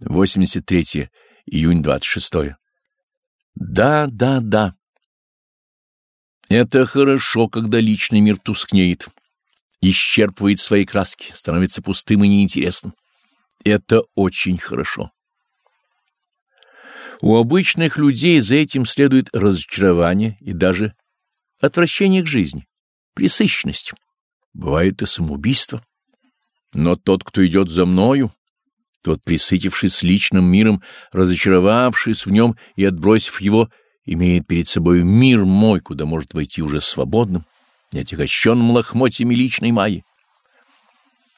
83 июнь 26. Да, да, да. Это хорошо, когда личный мир тускнеет, исчерпывает свои краски, становится пустым и неинтересным. Это очень хорошо. У обычных людей за этим следует разочарование и даже отвращение к жизни, пресыщенность. Бывает и самоубийство. Но тот, кто идет за мною, тот, присытившись личным миром, разочаровавшись в нем и отбросив его, имеет перед собой мир мой, куда может войти уже свободным, не отягощенным лохмотьями личной майи.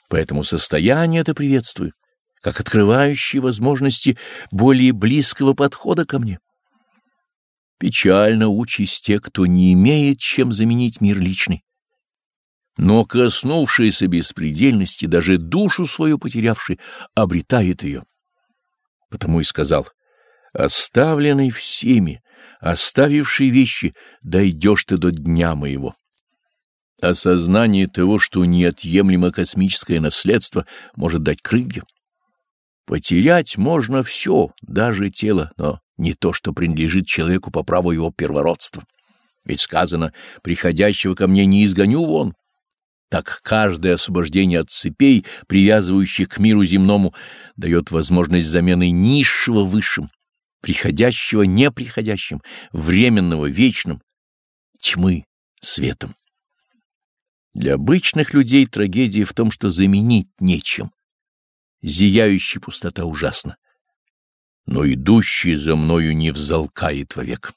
Поэтому состояние это приветствую, как открывающее возможности более близкого подхода ко мне. Печально участь тех, кто не имеет чем заменить мир личный но, коснувшийся беспредельности, даже душу свою потерявший, обретает ее. Потому и сказал, оставленный всеми, оставивший вещи, дойдешь ты до дня моего. Осознание того, что неотъемлемо космическое наследство может дать крылья. Потерять можно все, даже тело, но не то, что принадлежит человеку по праву его первородства. Ведь сказано, приходящего ко мне не изгоню вон. Так каждое освобождение от цепей, привязывающих к миру земному, дает возможность замены низшего высшим, приходящего неприходящим, временного вечным, тьмы светом. Для обычных людей трагедия в том, что заменить нечем. Зияющая пустота ужасна, но идущий за мною не взалкает вовек.